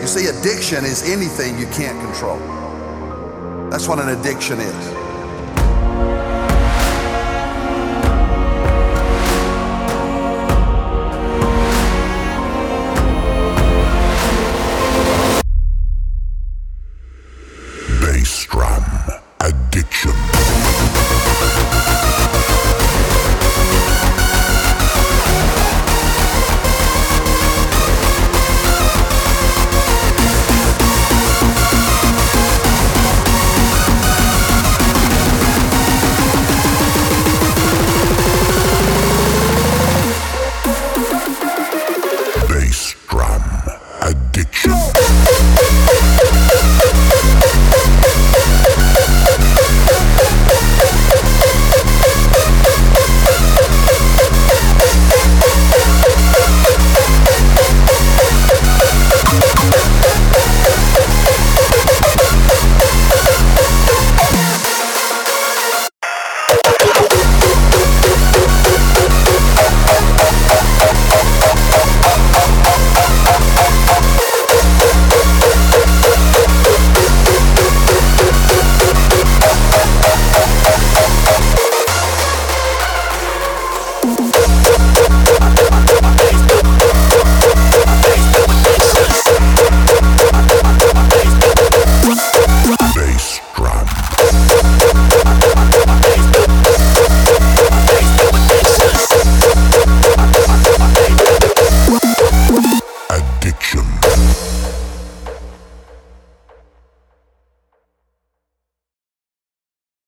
You see, addiction is anything you can't control. That's what an addiction is. Bass drum addiction.